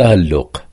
التعلق